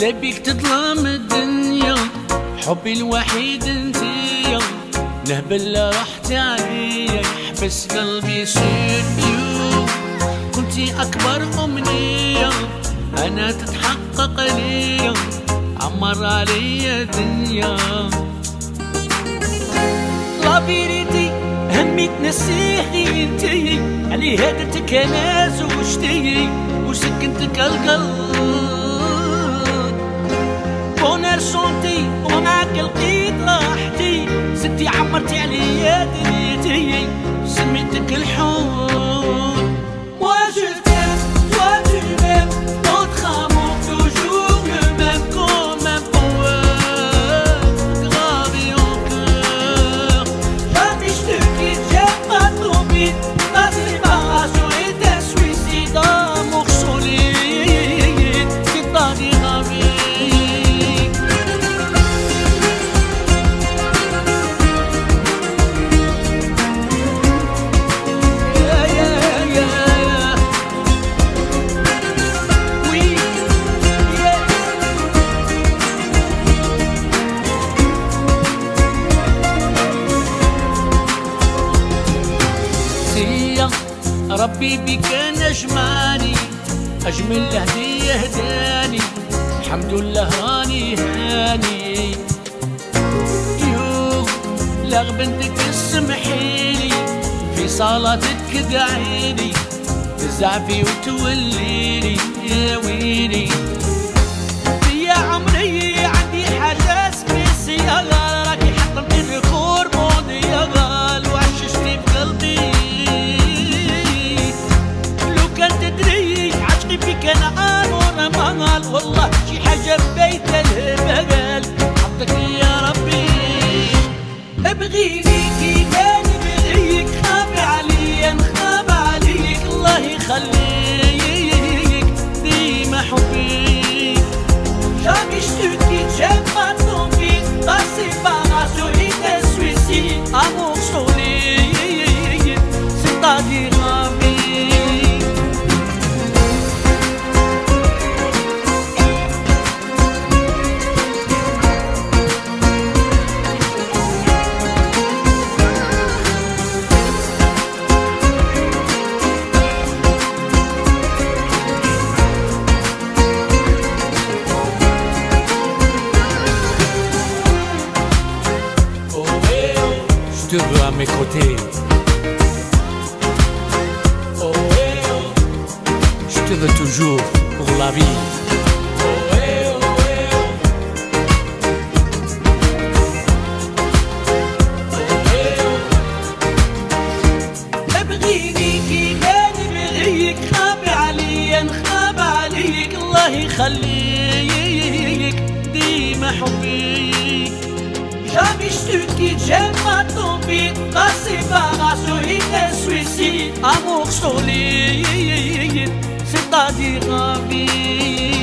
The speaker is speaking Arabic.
لا بيك تظلم الدنيا. حبي الوحيد انتيا نهبل رحت عليا يحبس قلبي يو كنتي أكبر أمنية. أنا تتحقق ليا. عمر عليا دنيا. لا فيريتي همي تنسيحي انتي علي هدرتك أنا زوجتي وسكنتك القلب. سونتي ومعك لقيت راحتي. ستي عمرتي عليا دنيتي سميتك الحب ربي بك نجماني أجمل هدية هداني الحمد لله هاني هاني. يو لا بنتك اسمحيلي في صلاتك دعيلي تزعفي وتوليلي يا ويلي. كان بغيك خاف عليا نخاف عليك الله يخليك. ديما حبي Je te veux à mes côtés. Je te veux toujours pour la vie. يخليك ديما حبي J'habitude qui j'aime ma tombée, ma séparation et suicide, amour solide, c'est-à-dire envie.